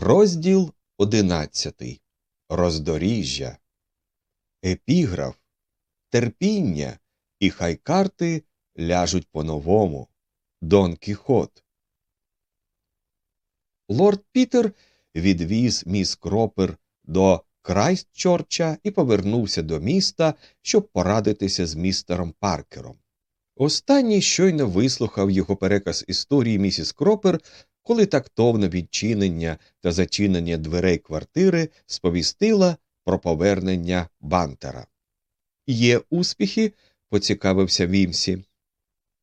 Розділ одинадцятий. Роздоріжжя. Епіграф. Терпіння. І хай карти ляжуть по-новому. Дон Кіхот. Лорд Пітер відвіз міс Кропер до Крайстчорча і повернувся до міста, щоб порадитися з містером Паркером. Останній щойно вислухав його переказ історії місіс Кропер коли тактовне відчинення та зачинення дверей квартири сповістила про повернення бантера. Є успіхи? поцікавився Вімсі.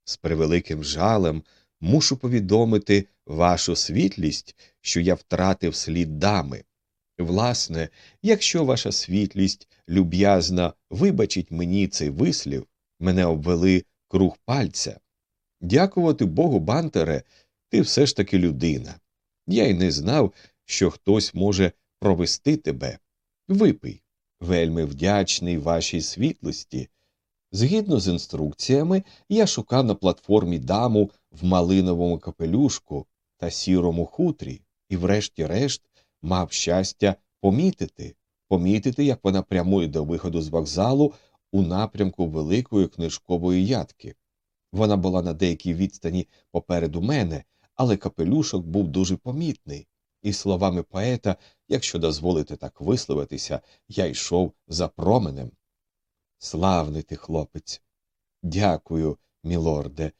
З превеликим жалем мушу повідомити вашу світлість, що я втратив слід дами. Власне, якщо ваша світлість люб'язна вибачить мені цей вислів, мене обвели круг пальця. Дякувати Богу, бантере, ти все ж таки людина. Я й не знав, що хтось може провести тебе. Випий, вельми вдячний вашій світлості. Згідно з інструкціями, я шукав на платформі даму в малиновому капелюшку та сірому хутрі, і, врешті-решт, мав щастя помітити, помітити, як вона прямує до виходу з вокзалу у напрямку великої книжкової ядки. Вона була на деякій відстані попереду мене, але капелюшок був дуже помітний, і словами поета, якщо дозволити так висловитися, я йшов за променем. Славний ти хлопець. Дякую, мілорде.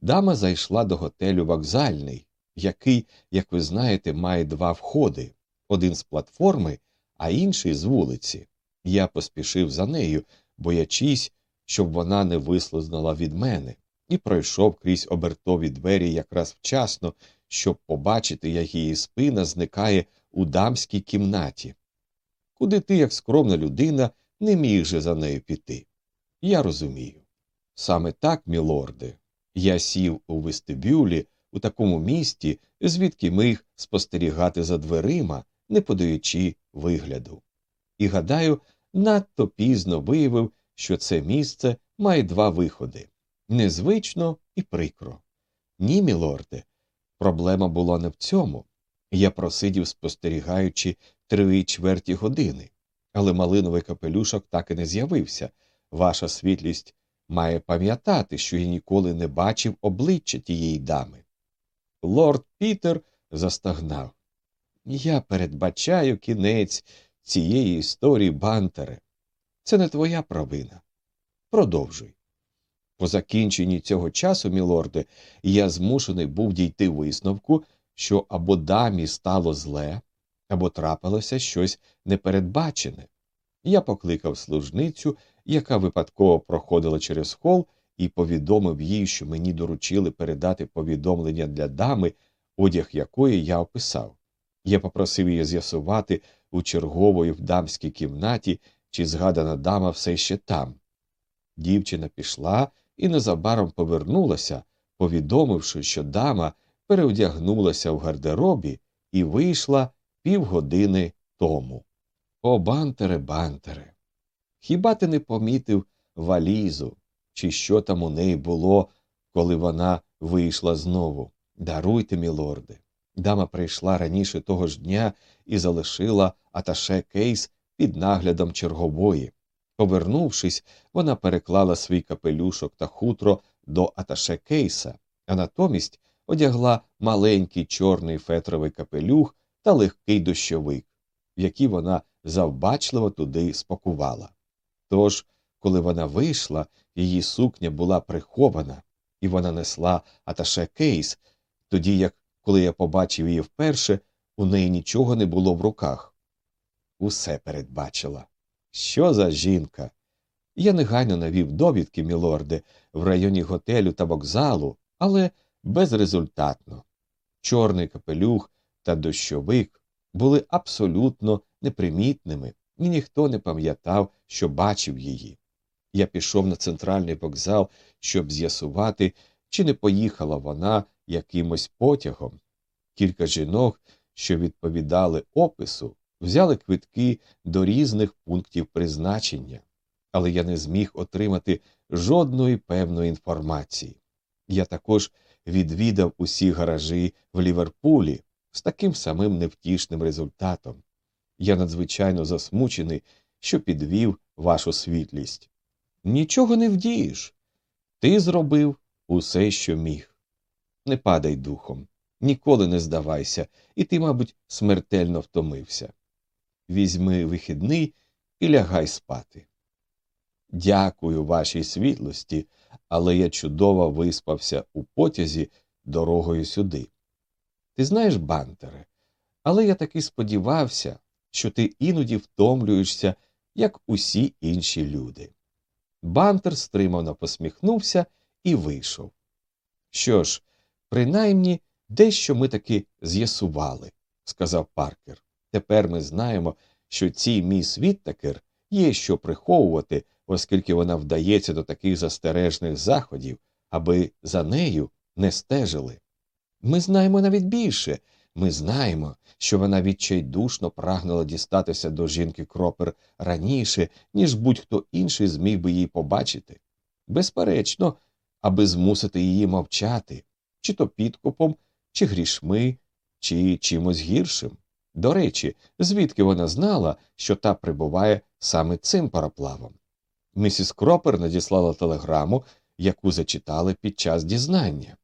Дама зайшла до готелю вокзальний, який, як ви знаєте, має два входи один з платформи, а інший з вулиці. Я поспішив за нею, боячись, щоб вона не вислизнула від мене і пройшов крізь обертові двері якраз вчасно, щоб побачити, як її спина зникає у дамській кімнаті. Куди ти, як скромна людина, не міг же за нею піти? Я розумію. Саме так, мілорде, я сів у вестибюлі у такому місті, звідки міг спостерігати за дверима, не подаючи вигляду. І, гадаю, надто пізно виявив, що це місце має два виходи незвично і прикро. Ні, мілорде, проблема була не в цьому. Я просидів, спостерігаючи три чверті години, але малиновий капелюшок так і не з'явився. Ваша світлість має пам'ятати, що я ніколи не бачив обличчя тієї дами. Лорд Пітер застагнав. Я передбачаю кінець цієї історії, бантере. Це не твоя провина. Продовжуй. По закінченні цього часу, мілорде, я змушений був дійти висновку, що або дамі стало зле, або трапилося щось непередбачене. Я покликав служницю, яка випадково проходила через хол, і повідомив їй, що мені доручили передати повідомлення для дами, одяг якої я описав. Я попросив її з'ясувати у чергової в дамській кімнаті, чи згадана дама все ще там. Дівчина пішла і незабаром повернулася, повідомивши, що дама переодягнулася в гардеробі і вийшла півгодини тому. О, бантере, бантере. Хіба ти не помітив валізу, чи що там у неї було, коли вона вийшла знову? Даруйте, мілорде. Дама прийшла раніше того ж дня і залишила аташе кейс під наглядом чергової. Повернувшись, вона переклала свій капелюшок та хутро до аташе кейса, а натомість одягла маленький чорний фетровий капелюх та легкий дощовик, які вона завбачливо туди спакувала. Тож, коли вона вийшла, її сукня була прихована, і вона несла аташе кейс, тоді як, коли я побачив її вперше, у неї нічого не було в руках. Усе передбачила. Що за жінка? Я негайно навів довідки, мілорде, в районі готелю та вокзалу, але безрезультатно. Чорний капелюх та дощовик були абсолютно непримітними, і ніхто не пам'ятав, що бачив її. Я пішов на центральний вокзал, щоб з'ясувати, чи не поїхала вона якимось потягом. Кілька жінок, що відповідали опису, взяли квитки до різних пунктів призначення, але я не зміг отримати жодної певної інформації. Я також відвідав усі гаражі в Ліверпулі, з таким самим невтішним результатом. Я надзвичайно засмучений, що підвів вашу світлість. Нічого не вдієш. Ти зробив усе, що міг. Не падай духом, ніколи не здавайся, і ти, мабуть, смертельно втомився. Візьми вихідний і лягай спати. Дякую вашій світлості, але я чудово виспався у потязі дорогою сюди. Ти знаєш, бантере, але я таки сподівався, що ти іноді втомлюєшся, як усі інші люди. Бантер стримано посміхнувся і вийшов. Що ж, принаймні дещо ми таки з'ясували, сказав Паркер. Тепер ми знаємо, що цій міс Віттакер є що приховувати, оскільки вона вдається до таких застережних заходів, аби за нею не стежили. Ми знаємо навіть більше. Ми знаємо, що вона відчайдушно прагнула дістатися до жінки кропер раніше, ніж будь-хто інший зміг би її побачити. Безперечно, аби змусити її мовчати, чи то підкупом, чи грішми, чи чимось гіршим. До речі, звідки вона знала, що та прибуває саме цим пароплавом. Місіс Кропер надіслала телеграму, яку зачитали під час дізнання.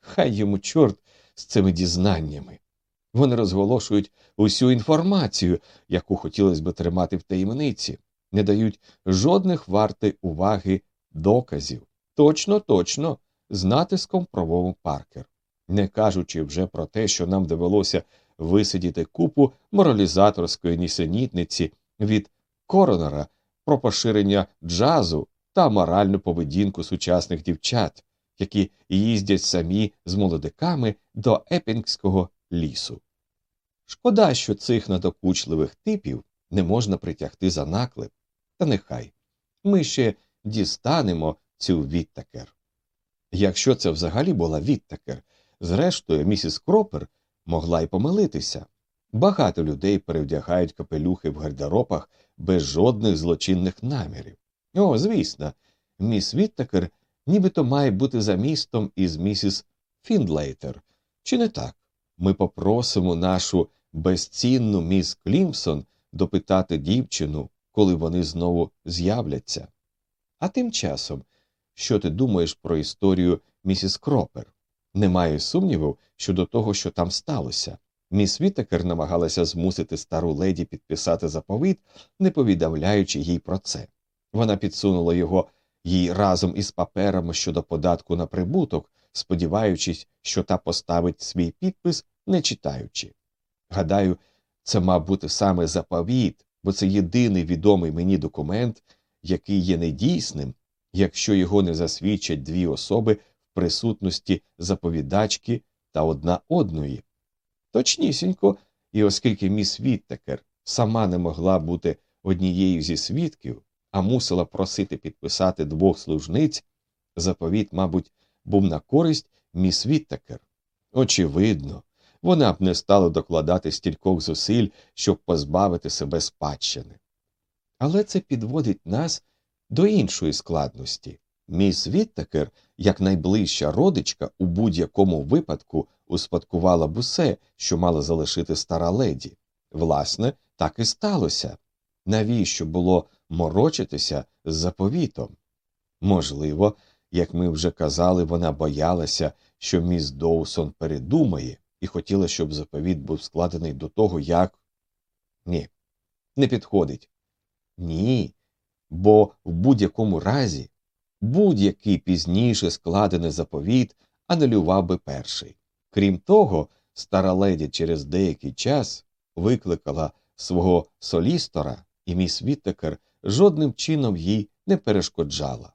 Хай йому чорт з цими дізнаннями. Вони розголошують усю інформацію, яку хотілося б тримати в таємниці, не дають жодних варти уваги доказів. Точно, точно, з натиском прововив Паркер, не кажучи вже про те, що нам довелося висидіти купу моралізаторської нісенітниці від коронера про поширення джазу та моральну поведінку сучасних дівчат, які їздять самі з молодиками до епінгського лісу. Шкода, що цих надокучливих типів не можна притягти за наклеп, та нехай ми ще дістанемо цю відтакер. Якщо це взагалі була відтакер, зрештою, місіс Кропер могла й помилитися. Багато людей перевдягають капелюхи в гардеробах без жодних злочинних намірів. О, звісно, міс Віттакер нібито має бути за містом із місіс Фіндлейтер. Чи не так? Ми попросимо нашу безцінну міс Клімсон допитати дівчину, коли вони знову з'являться. А тим часом, що ти думаєш про історію місіс Кропер? Немає сумніву щодо того, що там сталося. Міс Вітекер намагалася змусити стару леді підписати заповіт, не повідомляючи їй про це. Вона підсунула його їй разом із паперами щодо податку на прибуток, сподіваючись, що та поставить свій підпис, не читаючи. Гадаю, це мав бути саме заповіт, бо це єдиний відомий мені документ, який є недійсним, якщо його не засвідчать дві особи присутності заповідачки та одна одної. Точнісінько, і оскільки міс Віттекер сама не могла бути однією зі свідків, а мусила просити підписати двох служниць, заповіт, мабуть, був на користь міс Віттекер. Очевидно, вона б не стала докладати стількох зусиль, щоб позбавити себе спадщини. Але це підводить нас до іншої складності. Міс Віттекер, як найближча родичка, у будь-якому випадку успадкувала б усе, що мала залишити стара леді. Власне, так і сталося. Навіщо було морочитися з заповітом? Можливо, як ми вже казали, вона боялася, що міс Доусон передумає, і хотіла, щоб заповіт був складений до того, як. Ні, не підходить. Ні. Бо в будь-якому разі будь-який пізніше складений заповіт анулював би перший. Крім того, стара леді через деякий час викликала свого солістора, і міс Віттекер жодним чином їй не перешкоджала.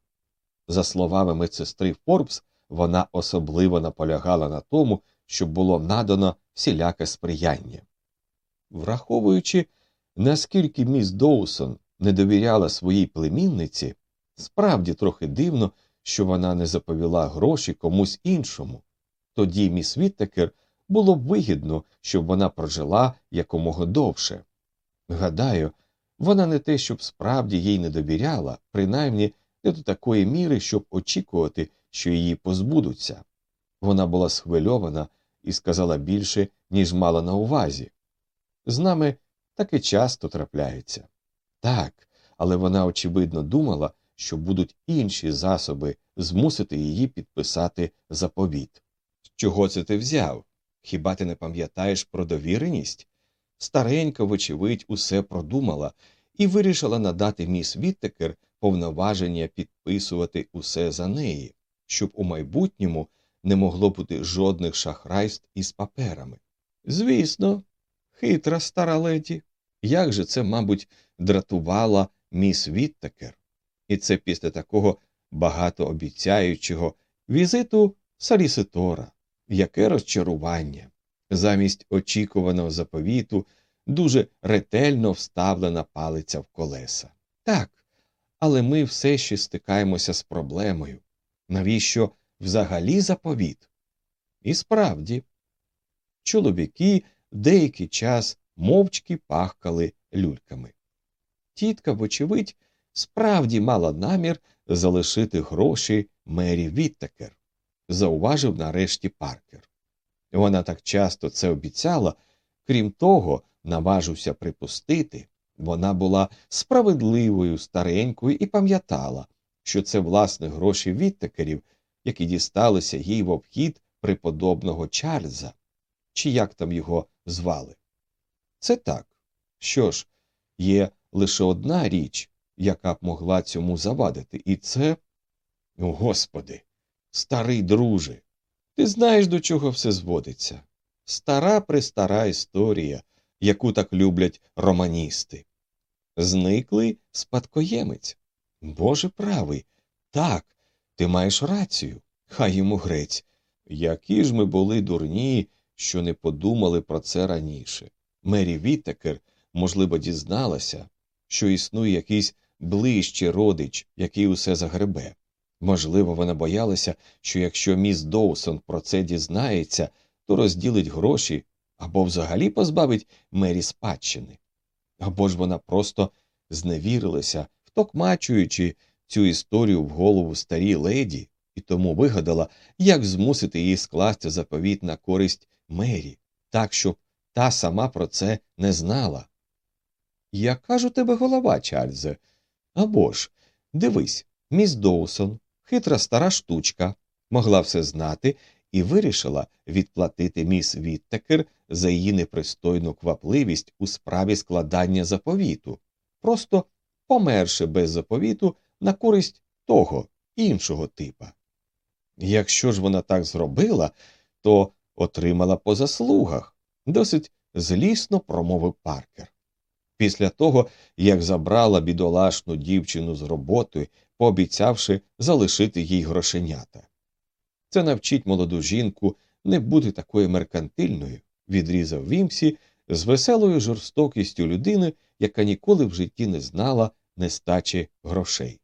За словами медсестри Форбс, вона особливо наполягала на тому, щоб було надано всіляке сприяння. Враховуючи, наскільки міс Доусон не довіряла своїй племінниці, справді трохи дивно, що вона не заповіла гроші комусь іншому. Тоді міс Віттекер було б вигідно, щоб вона прожила якомога довше. Гадаю, вона не те, щоб справді їй не довіряла, принаймні не до такої міри, щоб очікувати, що її позбудуться. Вона була схвильована і сказала більше, ніж мала на увазі. З нами таке часто трапляється. Так, але вона, очевидно, думала, що будуть інші засоби змусити її підписати заповіт. Чого це ти взяв? Хіба ти не пам'ятаєш про довіреність? Старенька, вочевидь, усе продумала і вирішила надати міс Віттекер повноваження підписувати усе за неї, щоб у майбутньому не могло бути жодних шахрайств із паперами. Звісно, хитра стара леді. Як же це, мабуть, дратувала міс Віттекер? І це після такого багатообіцяючого візиту Саліситора. Яке розчарування. Замість очікуваного заповіту дуже ретельно вставлена палиця в колеса. Так, але ми все ще стикаємося з проблемою. Навіщо взагалі заповіт? І справді, чоловіки деякий час мовчки пахкали люльками. Тітка, вочевидь, справді мала намір залишити гроші Мері Віттекер, зауважив нарешті Паркер. Вона так часто це обіцяла, крім того, наважився припустити, вона була справедливою старенькою і пам'ятала, що це власне гроші Віттекерів, які дісталися їй в обхід преподобного Чарльза, чи як там його звали. Це так. Що ж, є лише одна річ, яка б могла цьому завадити, і це. Господи, старий друже, ти знаєш, до чого все зводиться. Стара престара історія, яку так люблять романісти. Зниклий спадкоємець. Боже правий, так, ти маєш рацію. Хай йому грець. Які ж ми були дурні, що не подумали про це раніше. Мері Віттекер, можливо, дізналася, що існує якийсь ближчий родич, який усе загребе. Можливо, вона боялася, що якщо міс Доусон про це дізнається, то розділить гроші або взагалі позбавить мері спадщини. Або ж вона просто зневірилася, втокмачуючи цю історію в голову старій леді, і тому вигадала, як змусити її скласти заповіт на користь мері, так, щоб та сама про це не знала. Яка ж у тебе голова, Чарльзе? Або ж, дивись, міс Доусон, хитра стара штучка, могла все знати і вирішила відплатити міс Віттекер за її непристойну квапливість у справі складання заповіту, просто померши без заповіту на користь того іншого типа. Якщо ж вона так зробила, то отримала по заслугах, досить злісно промовив Паркер. Після того, як забрала бідолашну дівчину з роботи, пообіцявши залишити їй грошенята. Це навчить молоду жінку не бути такою меркантильною, відрізав Вімсі з веселою жорстокістю людини, яка ніколи в житті не знала нестачі грошей.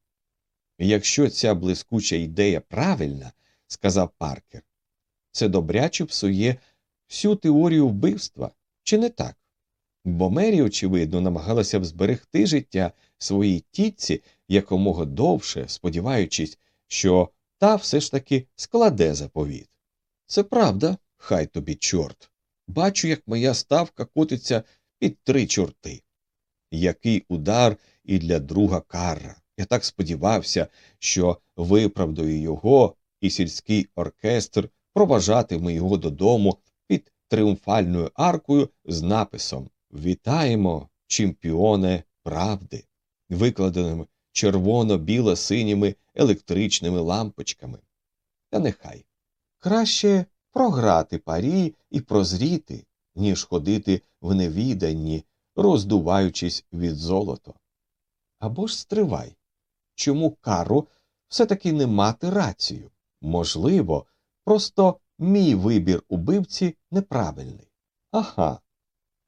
Якщо ця блискуча ідея правильна, сказав Паркер, це добряче псує всю теорію вбивства, чи не так? Бо Мері, очевидно, намагалася б зберегти життя своїй тітці якомога довше, сподіваючись, що та все ж таки складе заповіт. Це правда, хай тобі, чорт. Бачу, як моя ставка котиться під три чорти. Який удар і для друга карра. Я так сподівався, що виправдаю його, і сільський оркестр проважатиме його додому під тріумфальною аркою з написом Вітаємо, чемпіоне правди, викладеним червоно-біло-синіми електричними лампочками. Та нехай. Краще програти парі і прозріти, ніж ходити в невіданні, роздуваючись від золота. Або ж стривай. Чому кару все таки не мати рацію? Можливо, просто мій вибір убивці неправильний. Ага.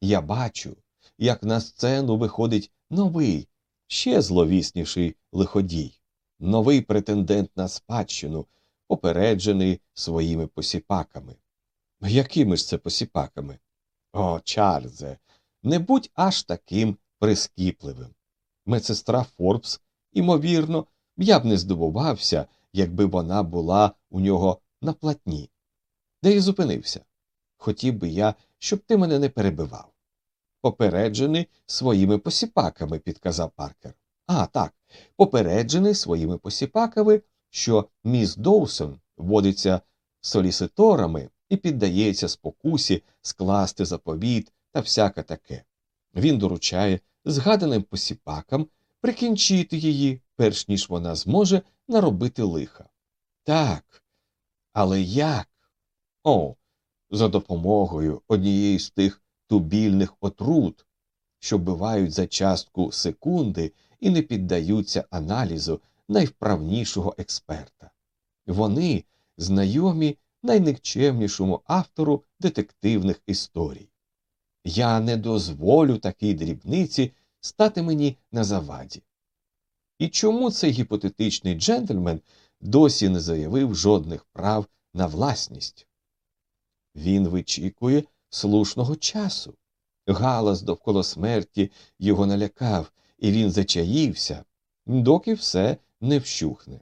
Я бачу, як на сцену виходить новий, ще зловісніший лиходій, новий претендент на спадщину, попереджений своїми посіпаками. Якими ж це посіпаками? О, Чарльзе, не будь аж таким прискіпливим. Медсестра Форбс, імовірно, я б не здивувався, якби вона була у нього на платні. Де й зупинився. Хотів би я, щоб ти мене не перебивав. Попереджений своїми посіпаками, підказав Паркер. А, так, попереджений своїми посіпаками, що міс Доусон водиться соліситорами і піддається спокусі скласти заповіт та всяке таке. Він доручає згаданим посіпакам прикінчити її, перш ніж вона зможе наробити лиха. Так, але як? О, за допомогою однієї з тих тубільних отрут, що бивають за частку секунди і не піддаються аналізу найвправнішого експерта. Вони знайомі найникчемнішому автору детективних історій. Я не дозволю такій дрібниці стати мені на заваді. І чому цей гіпотетичний джентльмен досі не заявив жодних прав на власність? Він вичікує слушного часу. Галас довкола смерті його налякав, і він зачаївся, доки все не вщухне.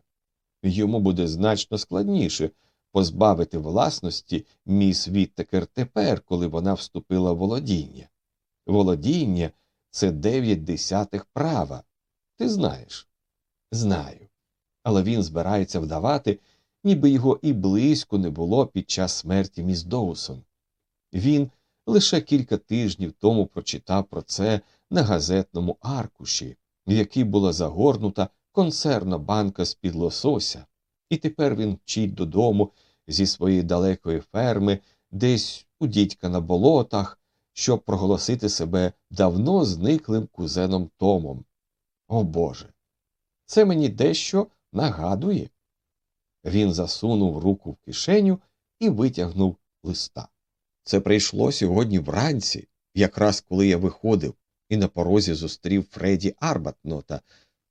Йому буде значно складніше позбавити власності міс Віттекер тепер, коли вона вступила в володіння. Володіння це дев'ять десятих права. Ти знаєш? Знаю. Але він збирається вдавати, ніби його і близько не було під час смерті міс Доусон. Він лише кілька тижнів тому прочитав про це на газетному аркуші, в який була загорнута консервна банка з під лосося, і тепер він вчить додому зі своєї далекої ферми, десь у дідька на болотах, щоб проголосити себе давно зниклим кузеном Томом. О Боже! Це мені дещо нагадує. Він засунув руку в кишеню і витягнув листа. Це прийшло сьогодні вранці, якраз коли я виходив і на порозі зустрів Фредді Арбатнота,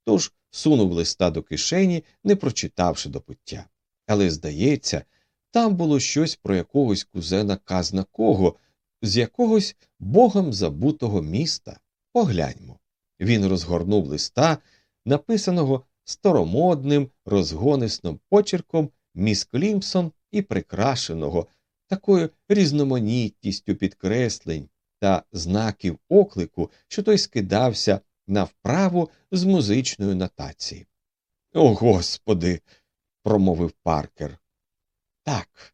тож сунув листа до кишені, не прочитавши до пуття. Але, здається, там було щось про якогось кузена казна кого, з якогось богом забутого міста. Погляньмо. Він розгорнув листа, написаного старомодним, розгонисним почерком міс Клімсон і прикрашеного такою різноманітністю підкреслень та знаків оклику, що той скидався на вправу з музичної нотації. О, господи, промовив Паркер. Так,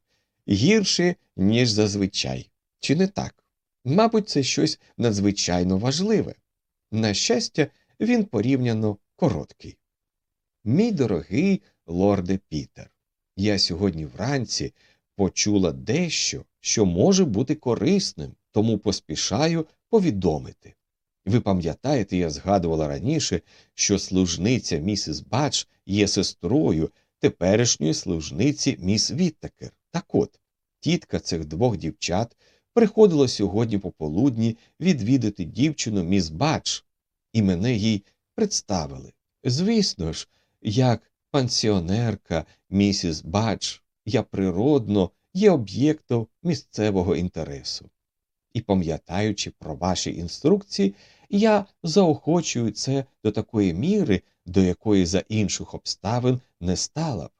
гірше, ніж зазвичай. Чи не так? Мабуть, це щось надзвичайно важливе. На щастя, він порівняно короткий. Мій дорогий лорде Пітер, я сьогодні вранці почула дещо, що може бути корисним, тому поспішаю повідомити. Ви пам'ятаєте, я згадувала раніше, що служниця місіс Бач є сестрою теперішньої служниці міс Віттекер. Так от, тітка цих двох дівчат приходила сьогодні пополудні відвідати дівчину міс Бач, і мене їй представили. Звісно ж, як пансіонерка місіс Бач, я природно є об'єктом місцевого інтересу. І, пам'ятаючи про ваші інструкції, я заохочую це до такої міри, до якої за інших обставин не стала б.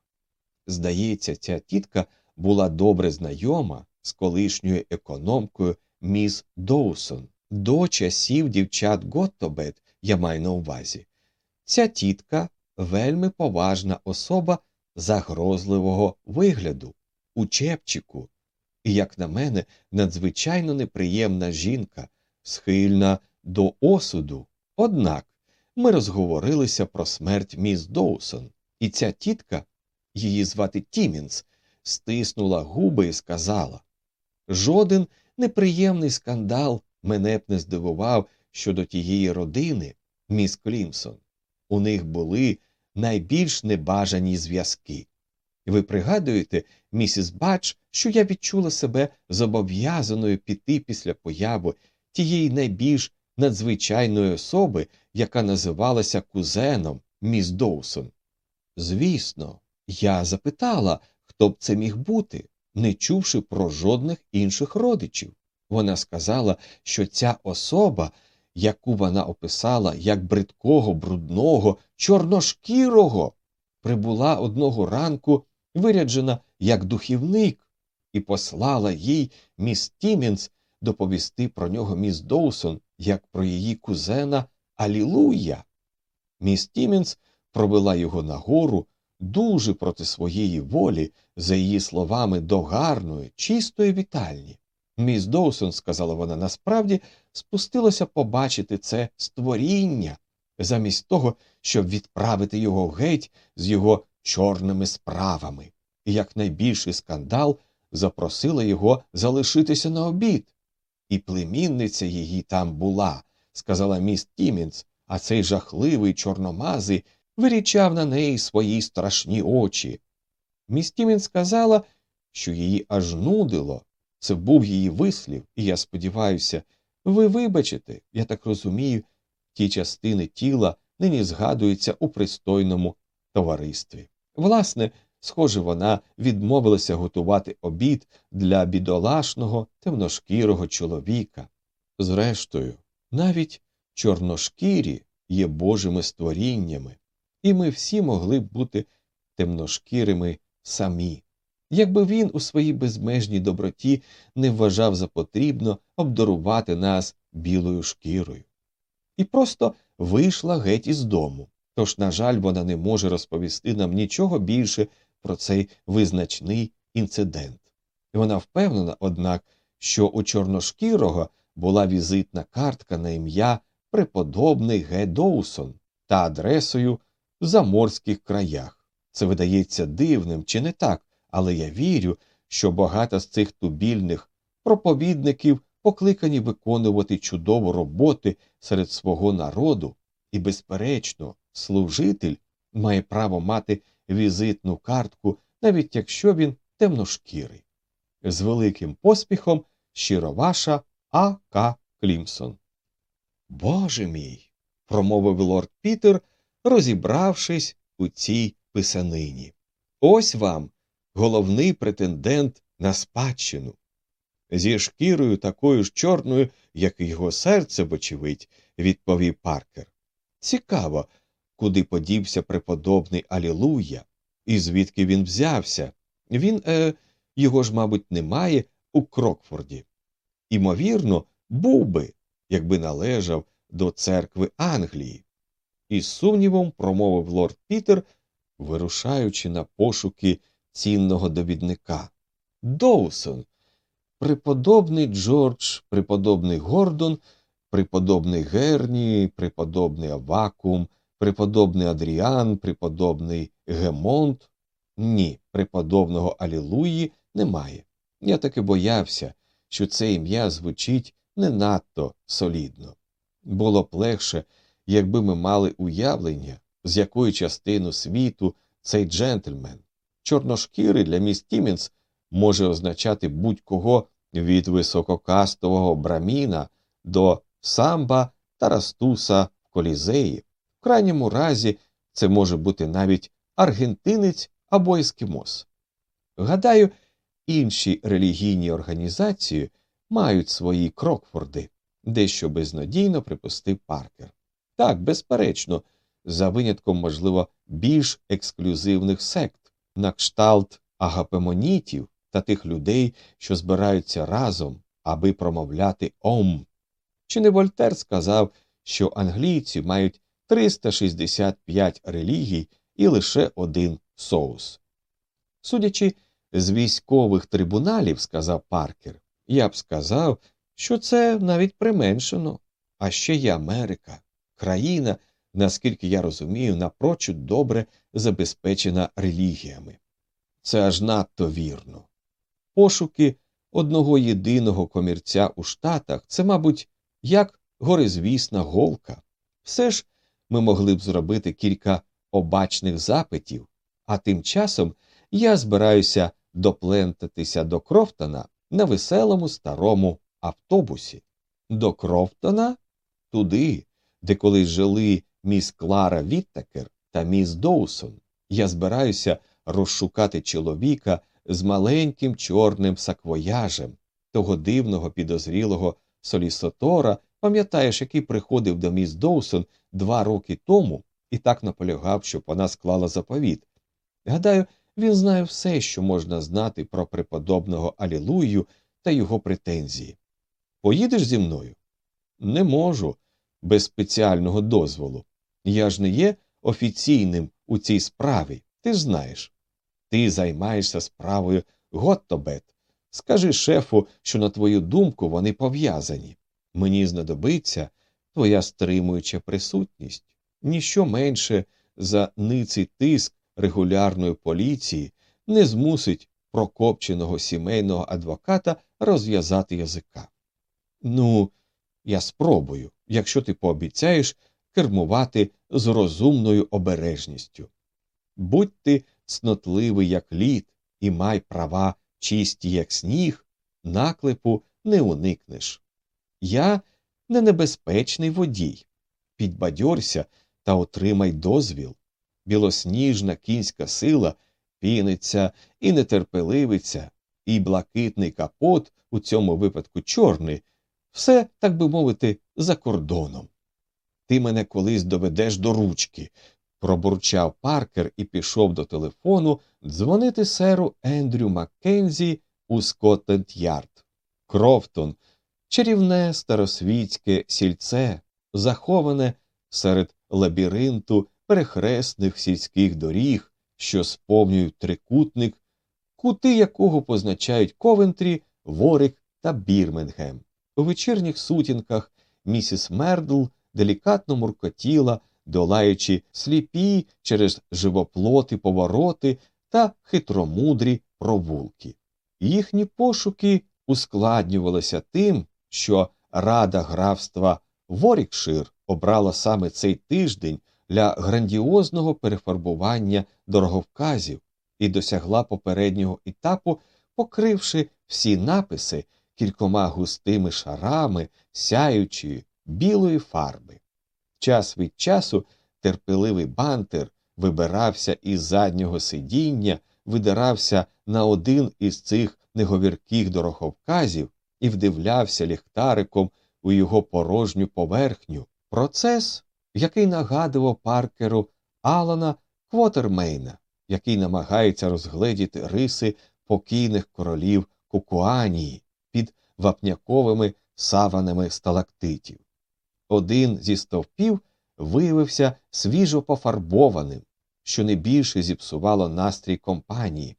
Здається, ця тітка була добре знайома з колишньою економкою міс Доусон до часів дівчат Готтобет, я маю на увазі. Ця тітка вельми поважна особа загрозливого вигляду, у чепчику, і, як на мене, надзвичайно неприємна жінка, схильна до осуду. Однак ми розговорилися про смерть міс Доусон, і ця тітка, її звати Тімінс, стиснула губи і сказала Жоден неприємний скандал мене б не здивував щодо тієї родини, міс Клімсон. У них були найбільш небажані зв'язки. Ви пригадуєте, місіс Бач, що я відчула себе зобов'язаною піти після появи тієї найбільш надзвичайної особи, яка називалася кузеном міс Доусон. Звісно, я запитала, хто б це міг бути, не чувши про жодних інших родичів. Вона сказала, що ця особа, яку вона описала як бридкого, брудного, чорношкірого, прибула одного ранку, виряджена як духівник, і послала їй міс Тімінс доповісти про нього міс Доусон, як про її кузена Алілуя. Міс Тімінс провела його нагору дуже проти своєї волі, за її словами, до гарної, чистої вітальні. Міс Доусон, сказала вона, насправді спустилася побачити це створіння, замість того, щоб відправити його геть з його чорними справами, і як найбільший скандал запросила його залишитися на обід. І племінниця її там була, сказала міс Тімінс, а цей жахливий чорномазий вирічав на неї свої страшні очі. Міс Тімінс сказала, що її аж нудило. Це був її вислів, і я сподіваюся, ви вибачите, я так розумію, ті частини тіла нині згадуються у пристойному товаристві. Власне, схоже, вона відмовилася готувати обід для бідолашного темношкірого чоловіка. Зрештою, навіть чорношкірі є божими створіннями, і ми всі могли б бути темношкірими самі, якби він у своїй безмежній доброті не вважав за потрібно обдарувати нас білою шкірою. І просто вийшла геть із дому. Тож, на жаль, вона не може розповісти нам нічого більше про цей визначний інцидент. І Вона впевнена, однак, що у чорношкірого була візитна картка на ім'я преподобний Г. Доусон та адресою в заморських краях. Це видається дивним, чи не так, але я вірю, що багато з цих тубільних проповідників покликані виконувати чудову роботи серед свого народу, і, безперечно, служитель має право мати візитну картку, навіть якщо він темношкірий. З великим поспіхом щиро ваша А. К. Клімсон. Боже мій. промовив лорд Пітер, розібравшись у цій писанині. Ось вам головний претендент на спадщину. Зі шкірою такою ж чорною, як і його серце, вочевидь, відповів Паркер. Цікаво, куди подівся преподобний Алілуя, і звідки він взявся. Він, е, його ж, мабуть, немає у Крокфорді. Імовірно, був би, якби належав до церкви Англії. Із сумнівом промовив лорд Пітер, вирушаючи на пошуки цінного довідника. Доусон, преподобний Джордж, преподобний Гордон, преподобний Герні, преподобний Авакум, преподобний Адріан, преподобний Гемонт. Ні, преподобного Алілуї немає. Я таки боявся, що це ім'я звучить не надто солідно. Було б легше, якби ми мали уявлення, з якої частини світу цей джентльмен. Чорношкірий для міс Тімінс може означати будь-кого від висококастового браміна до самба та растуса в колізеї. В крайньому разі це може бути навіть аргентинець або ескімос. Гадаю, інші релігійні організації мають свої крокфорди, дещо безнадійно припустив Паркер. Так, безперечно, за винятком, можливо, більш ексклюзивних сект, на кшталт агапемонітів та тих людей, що збираються разом, аби промовляти Ом. Чи не Вольтер сказав, що англійці мають 365 релігій і лише один соус. Судячи з військових трибуналів, сказав Паркер, я б сказав, що це навіть применшено. А ще є Америка, країна, наскільки я розумію, напрочуд добре забезпечена релігіями. Це аж надто вірно. Пошуки одного єдиного комірця у Штатах це, мабуть, як горизвісна голка. Все ж ми могли б зробити кілька обачних запитів, а тим часом я збираюся доплентатися до Крофтона на веселому старому автобусі. До Крофтона туди, де колись жили міс Клара Віттакер та міс Доусон. Я збираюся розшукати чоловіка з маленьким чорним саквояжем, того дивного підозрілого солісотора, пам'ятаєш, який приходив до міс Доусон два роки тому і так наполягав, щоб вона склала заповіт. Гадаю, Він знає все, що можна знати про преподобного Алілую та його претензії. Поїдеш зі мною? Не можу, без спеціального дозволу. Я ж не є офіційним у цій справі, ти знаєш. Ти займаєшся справою Готтобет. Скажи шефу, що, на твою думку, вони пов'язані. Мені знадобиться твоя стримуюча присутність, ніщо менше за ниций тиск регулярної поліції не змусить прокопченого сімейного адвоката розв'язати язика. Ну, я спробую, якщо ти пообіцяєш кермувати з розумною обережністю. Будь ти снотливий, як лід, і май права чисті, як сніг, наклепу не уникнеш. Я не небезпечний водій. Підбадьорся та отримай дозвіл. Білосніжна кінська сила піниться і нетерпеливиться, і блакитний капот, у цьому випадку чорний, все, так би мовити, за кордоном. Ти мене колись доведеш до ручки, пробурчав Паркер і пішов до телефону дзвонити серу Ендрю Маккензі у Скотленд Ярд. Крофтон, чарівне старосвітське сільце, заховане серед лабіринту перехресних сільських доріг, що сповнюють трикутник, кути якого позначають Ковентрі, Ворик та Бірмінгем. У вечірніх сутінках місіс Мердл делікатно муркотіла, долаючи сліпі через живоплоти повороти та хитромудрі провулки. Їхні пошуки ускладнювалися тим, що Рада графства Ворікшир обрала саме цей тиждень для грандіозного перефарбування дороговказів і досягла попереднього етапу, покривши всі написи кількома густими шарами сяючої білої фарби. Час від часу терпеливий бантер вибирався із заднього сидіння, видирався на один із цих неговірких дороговказів і вдивлявся ліхтариком у його порожню поверхню. Процес, який нагадував паркеру Алана Квотермейна, який намагається розгледіти риси покійних королів Кукуанії під вапняковими саванами сталактитів. Один зі стовпів виявився свіжо пофарбованим, що не більше зіпсувало настрій компанії.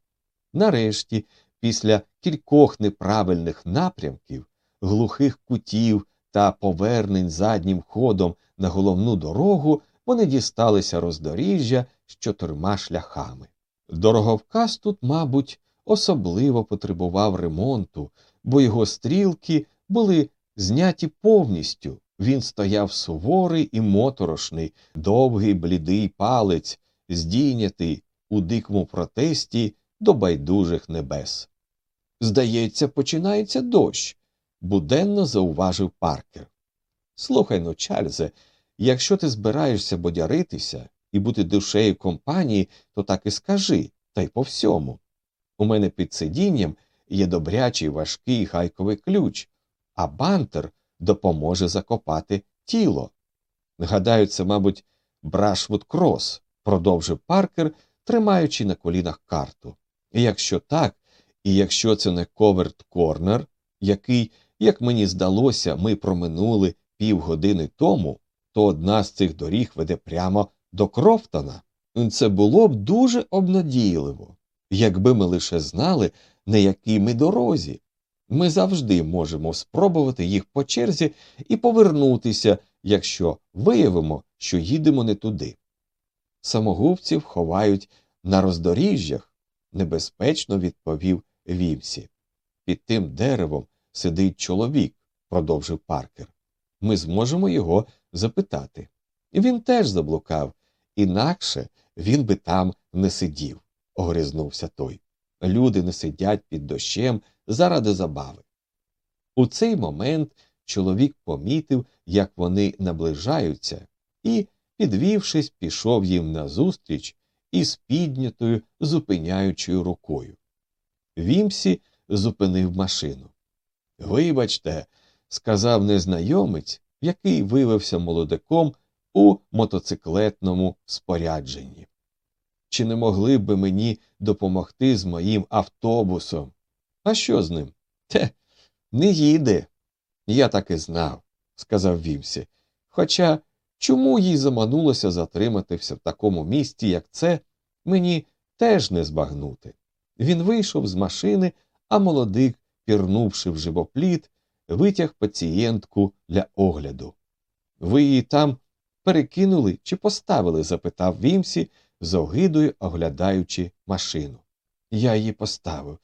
Нарешті, після кількох неправильних напрямків, глухих кутів та повернень заднім ходом на головну дорогу, вони дісталися роздоріжжя з чотирма шляхами. Дороговказ тут, мабуть, особливо потребував ремонту, бо його стрілки були зняті повністю. Він стояв суворий і моторошний, довгий блідий палець, здійнятий у дикому протесті до байдужих небес. Здається, починається дощ, буденно зауважив Паркер. Слухай ну, Чарльзе, якщо ти збираєшся бодяритися і бути душею компанії, то так і скажи, та й по всьому. У мене під сидінням є добрячий важкий гайковий ключ, а бантер допоможе закопати тіло. Гадаю, це, мабуть, Брашвуд Крос, продовжив Паркер, тримаючи на колінах карту. І якщо так, і якщо це не Коверт Корнер, який, як мені здалося, ми проминули півгодини тому, то одна з цих доріг веде прямо до Крофтона. Це було б дуже обнадійливо, якби ми лише знали, на якій ми дорозі. Ми завжди можемо спробувати їх по черзі і повернутися, якщо виявимо, що їдемо не туди. Самогубців ховають на роздоріжжях, небезпечно відповів Вівсі. Під тим деревом сидить чоловік, продовжив Паркер. Ми зможемо його запитати. Він теж заблукав, інакше він би там не сидів, огризнувся той. Люди не сидять під дощем заради забави. У цей момент чоловік помітив, як вони наближаються, і, підвівшись, пішов їм назустріч із піднятою, зупиняючою рукою. Вімсі зупинив машину. Вибачте, сказав незнайомець, який виявився молодиком у мотоциклетному спорядженні. Чи не могли б мені допомогти з моїм автобусом? А що з ним? Те, не їде. Я так і знав, сказав Вімсі. Хоча чому їй заманулося затриматися в такому місті, як це, мені теж не збагнути. Він вийшов з машини, а молодик, пірнувши в живопліт, витяг пацієнтку для огляду. Ви її там перекинули чи поставили? запитав Вімсі, з огидою оглядаючи машину. Я її поставив.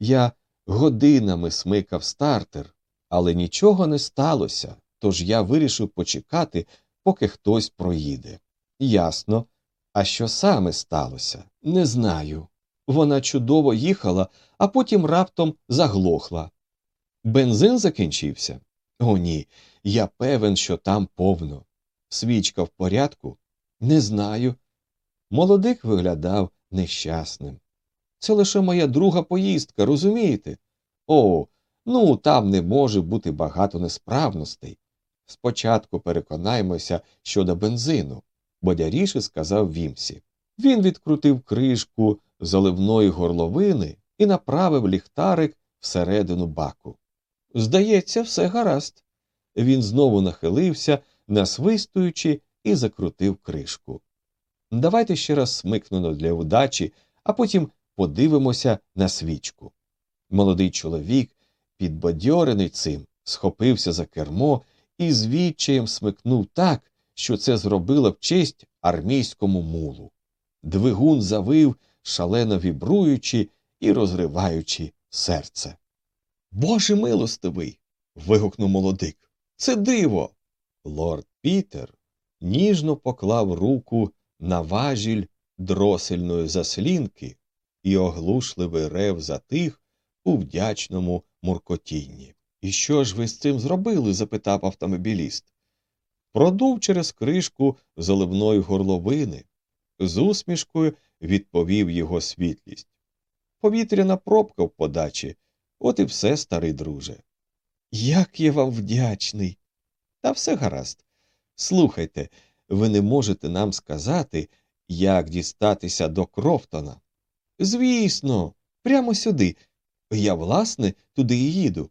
Я годинами смикав стартер, але нічого не сталося, тож я вирішив почекати, поки хтось проїде. Ясно. А що саме сталося? Не знаю. Вона чудово їхала, а потім раптом заглохла. Бензин закінчився? О, ні. Я певен, що там повно. Свічка в порядку? Не знаю. Молодик виглядав нещасним. Це лише моя друга поїздка, розумієте? О, ну там не може бути багато несправностей. Спочатку переконаємося щодо бензину, бодяріше сказав Вімсі. Він відкрутив кришку заливної горловини і направив ліхтарик всередину баку. Здається, все гаразд. Він знову нахилився, насвистуючи, і закрутив кришку. Давайте ще раз смикнено для удачі, а потім подивимося на свічку. Молодий чоловік, підбадьорений цим, схопився за кермо і з відчаєм смикнув так, що це зробило б честь армійському мулу. Двигун завив, шалено вібруючи і розриваючи серце. Боже милостивий. вигукнув молодик. Це диво. Лорд Пітер ніжно поклав руку на важіль дросельної заслінки, і оглушливий рев затих у вдячному муркотінні. І що ж ви з цим зробили? запитав автомобіліст. Продув через кришку заливної горловини. З усмішкою відповів його світлість. Повітряна пробка в подачі, от і все, старий друже. Як я вам вдячний. Та все гаразд. Слухайте, ви не можете нам сказати, як дістатися до Крофтона. Звісно, прямо сюди. Я, власне, туди і їду.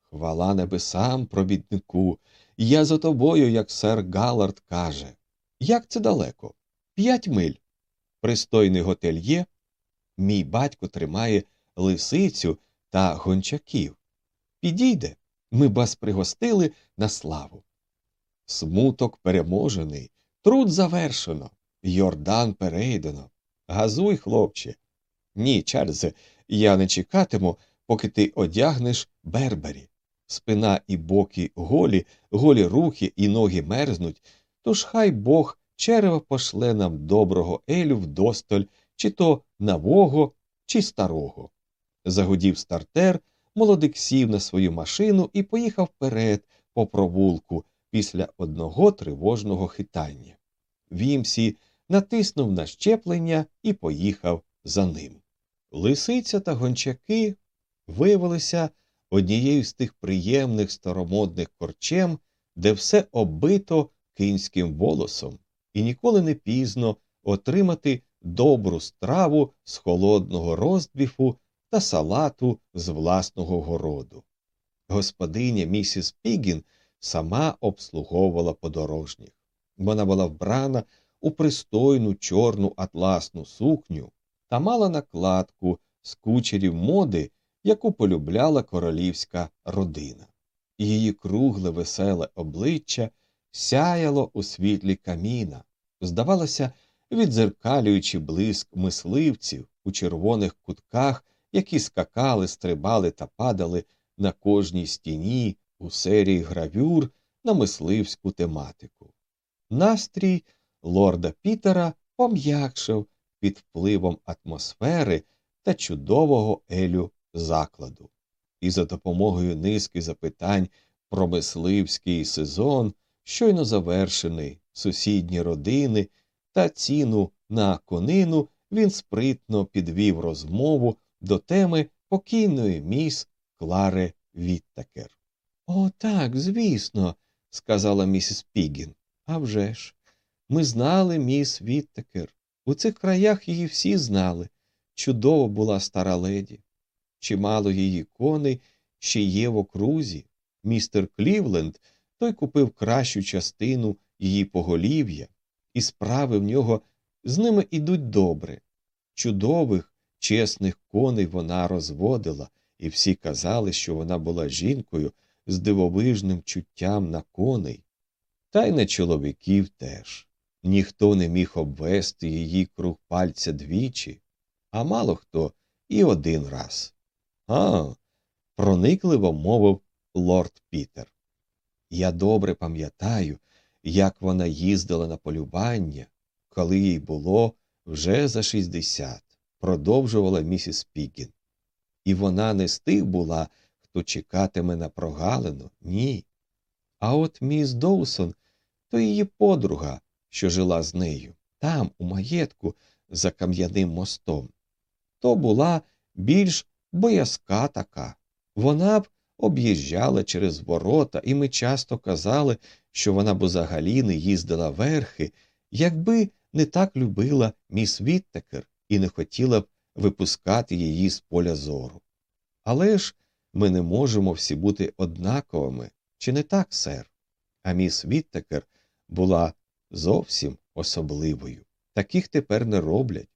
Хвала небесам, провіднику. Я за тобою, як сер Галард каже. Як це далеко? П'ять миль. Пристойний готель є. Мій батько тримає лисицю та гончаків. Підійде, ми вас пригостили на славу. Смуток переможений, труд завершено, Йордан перейдено. Газуй, хлопче. Ні, Чарльзе, я не чекатиму, поки ти одягнеш бербері. Спина і боки голі, голі руки і ноги мерзнуть, тож хай Бог черева пошле нам доброго Елю вдосталь, чи то нового, чи старого. Загудів стартер, молодик сів на свою машину і поїхав вперед по провулку після одного тривожного хитання. Вімсі натиснув на щеплення і поїхав за ним. Лисиця та гончаки виявилися однією з тих приємних старомодних корчем, де все оббито кінським волосом, і ніколи не пізно отримати добру страву з холодного роздбіфу та салату з власного городу. Господиня місіс Пігін сама обслуговувала подорожніх. Вона була вбрана у пристойну чорну атласну сукню та мала накладку з кучерів моди, яку полюбляла королівська родина. Її кругле веселе обличчя сяяло у світлі каміна, здавалося, відзеркалюючи блиск мисливців у червоних кутках, які скакали, стрибали та падали на кожній стіні у серії гравюр на мисливську тематику. Настрій лорда Пітера пом'якшив під впливом атмосфери та чудового елю закладу, і за допомогою низки запитань про мисливський сезон, щойно завершений, сусідні родини та ціну на конину, він спритно підвів розмову до теми покійної міс Клари Віттакер. О, так, звісно, сказала місіс Пігін. «А вже ж, Ми знали міс Віттакер. У цих краях її всі знали. Чудово була стара леді. Чимало її коней ще є в окрузі. Містер Клівленд той купив кращу частину її поголів'я, і справи в нього з ними ідуть добре. Чудових, чесних коней вона розводила, і всі казали, що вона була жінкою з дивовижним чуттям на коней. Та й на чоловіків теж. Ніхто не міг обвести її круг пальця двічі, а мало хто і один раз. А, проникливо мовив лорд Пітер. Я добре пам'ятаю, як вона їздила на полювання, коли їй було вже за шістдесят, продовжувала місіс Пікін. І вона не з тих була, хто чекатиме на прогалину, ні. А от міс Доусон то її подруга, що жила з нею, там, у маєтку, за кам'яним мостом. То була більш боязка така. Вона б об'їжджала через ворота, і ми часто казали, що вона б взагалі не їздила верхи, якби не так любила міс Віттекер і не хотіла б випускати її з поля зору. Але ж ми не можемо всі бути однаковими, чи не так, сер? А міс Віттекер була зовсім особливою. Таких тепер не роблять.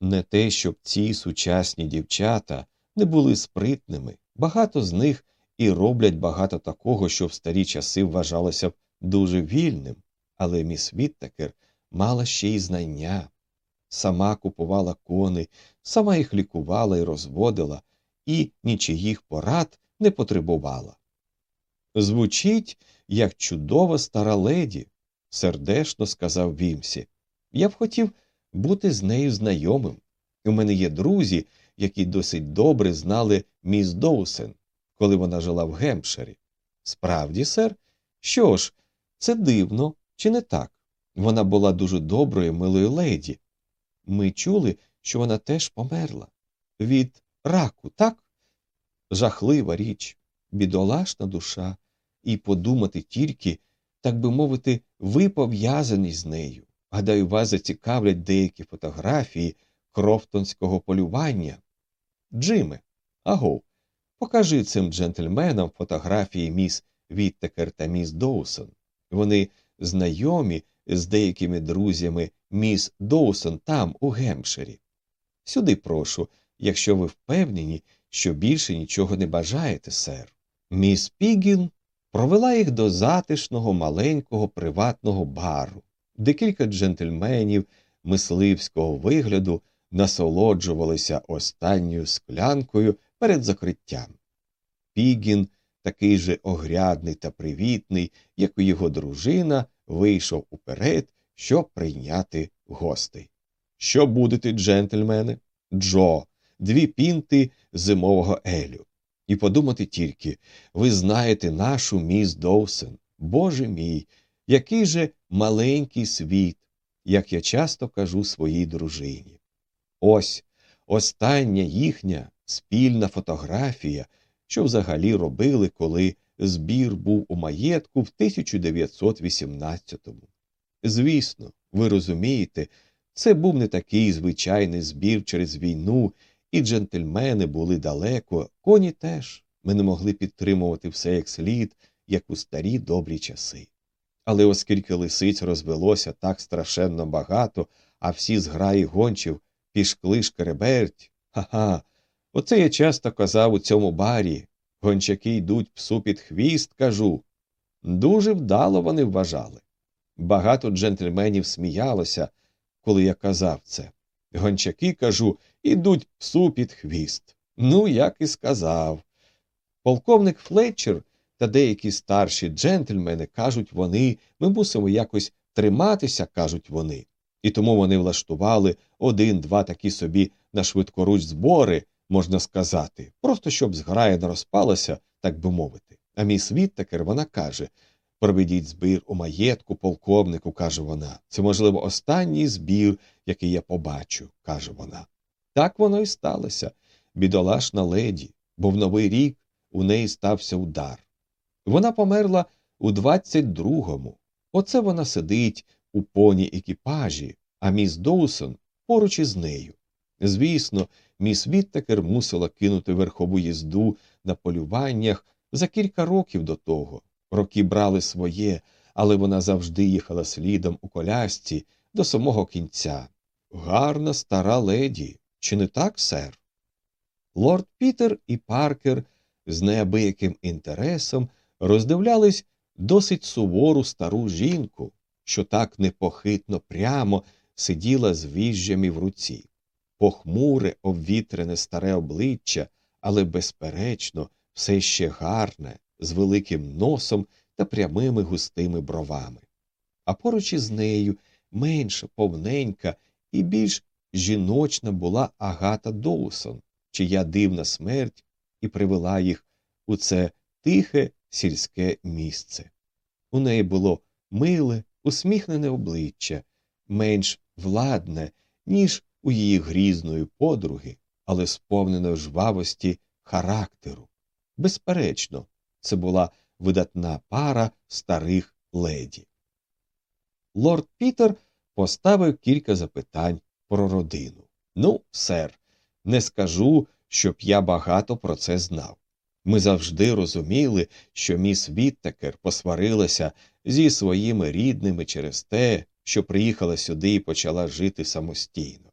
Не те, щоб ці сучасні дівчата не були спритними, багато з них і роблять багато такого, що в старі часи вважалося б дуже вільним, але міс Віттекер мала ще й знання. Сама купувала коней, сама їх лікувала і розводила, і нічиїх порад не потребувала. Звучить, як чудова стара леді, сердечно сказав Вімсі. Я б хотів бути з нею знайомим. У мене є друзі, які досить добре знали міс Доусен, коли вона жила в Гемпширі. Справді, сер, що ж, це дивно, чи не так? Вона була дуже доброю, милою леді. Ми чули, що вона теж померла. Від раку, так? Жахлива річ, бідолашна душа, і подумати тільки, так би мовити, ви пов'язані з нею. Гадаю, вас зацікавлять деякі фотографії крофтонського полювання. Джиме, агов, покажи цим джентльменам фотографії міс Віттекер та міс Доусон. Вони знайомі з деякими друзями міс Доусон там, у Гемпширі. Сюди прошу, якщо ви впевнені, що більше нічого не бажаєте, сер. Міс Пігін провела їх до затишного маленького приватного бару, де кілька джентльменів мисливського вигляду насолоджувалися останньою склянкою перед закриттям. Пігін, такий же огрядний та привітний, як і його дружина, вийшов уперед, щоб прийняти гостей. Що будете, джентльмени? Джо, дві пінти зимового елю. І подумати тільки ви знаєте нашу міс Доусен. Боже мій, який же маленький світ, як я часто кажу своїй дружині. Ось остання їхня спільна фотографія, що взагалі робили, коли збір був у маєтку в 1918-му. Звісно, ви розумієте, це був не такий звичайний збір через війну, і джентльмени були далеко, коні теж. Ми не могли підтримувати все як слід, як у старі добрі часи. Але оскільки лисиць розвелося так страшенно багато, а всі зграї гончів пішкли шкереберть, ха-ха, оце я часто казав у цьому барі. Гончаки йдуть псу під хвіст, кажу. Дуже вдало вони вважали. Багато джентльменів сміялося, коли я казав це. Гончаки, кажу, ідуть псу під хвіст. Ну, як і сказав. Полковник Флетчер та деякі старші джентльмени кажуть вони, ми мусимо якось триматися, кажуть вони. І тому вони влаштували один-два такі собі на швидкоруч збори, можна сказати, просто щоб зграя не розпалася, так би мовити. А мій світ такер вона каже Проведіть збір у маєтку, полковнику, каже вона. Це, можливо, останній збір, який я побачу, каже вона. Так воно і сталося, бідолашна леді, бо в новий рік у неї стався удар. Вона померла у 22-му. Оце вона сидить у поні екіпажі, а міс Доусон поруч із нею. Звісно, міс Віттекер мусила кинути верхову їзду на полюваннях за кілька років до того. Роки брали своє, але вона завжди їхала слідом у колясці до самого кінця. Гарна стара леді, чи не так, сер? Лорд Пітер і Паркер з неабияким інтересом роздивлялись досить сувору стару жінку, що так непохитно прямо сиділа з віжжями в руці. Похмуре, обвітрене старе обличчя, але, безперечно, все ще гарне, з великим носом та прямими густими бровами. А поруч із нею менша, повненька і більш жіночна була Агата Доусон, чия дивна смерть і привела їх у це тихе сільське місце. У неї було миле, усміхнене обличчя, менш владне, ніж у її грізної подруги, але сповнене жвавості характеру. Безперечно, це була видатна пара старих леді. Лорд Пітер поставив кілька запитань про родину. Ну, сер, не скажу, щоб я багато про це знав. Ми завжди розуміли, що міс Віттекер посварилася зі своїми рідними через те, що приїхала сюди і почала жити самостійно.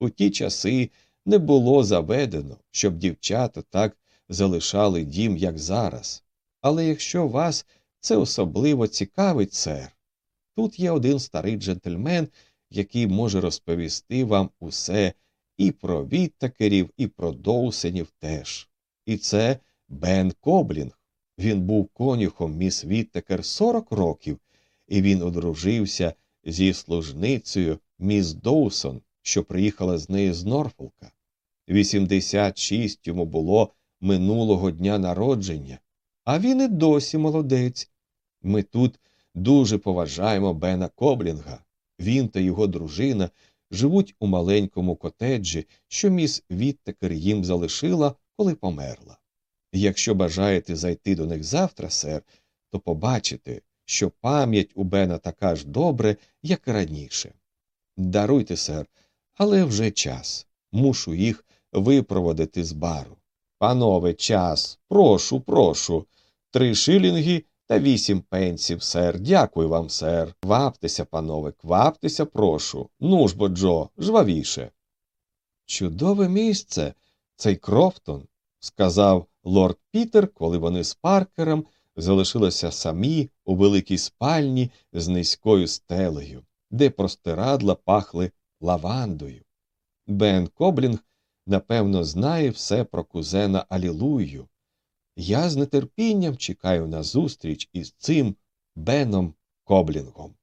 У ті часи не було заведено, щоб дівчата так залишали дім, як зараз. Але якщо вас це особливо цікавить, сер, тут є один старий джентльмен, який може розповісти вам усе і про Віттакерів, і про Доусенів теж. І це Бен Коблінг. Він був конюхом міс Віттекер 40 років, і він одружився зі служницею міс Доусон, що приїхала з нею з Норфолка. 86 йому було минулого дня народження, а він і досі молодець. Ми тут дуже поважаємо Бена Коблінга. Він та його дружина живуть у маленькому котеджі, що міс Віттекер їм залишила, коли померла. Якщо бажаєте зайти до них завтра, сер, то побачите, що пам'ять у Бена така ж добре, як і раніше. Даруйте, сер, але вже час. Мушу їх випроводити з бару. Панове, час, прошу, прошу. Три шилінги та вісім пенсів, сер. Дякую вам, сер. Кваптеся, панове, кваптеся, прошу. Ну ж бо, Джо, жвавіше. Чудове місце, цей Крофтон, сказав лорд Пітер, коли вони з паркером залишилися самі у великій спальні з низькою стелею, де простирадла пахли лавандою. Бен Коблінг, напевно, знає все про кузена Алілую. Я з нетерпінням чекаю на зустріч із цим Беном Коблінгом.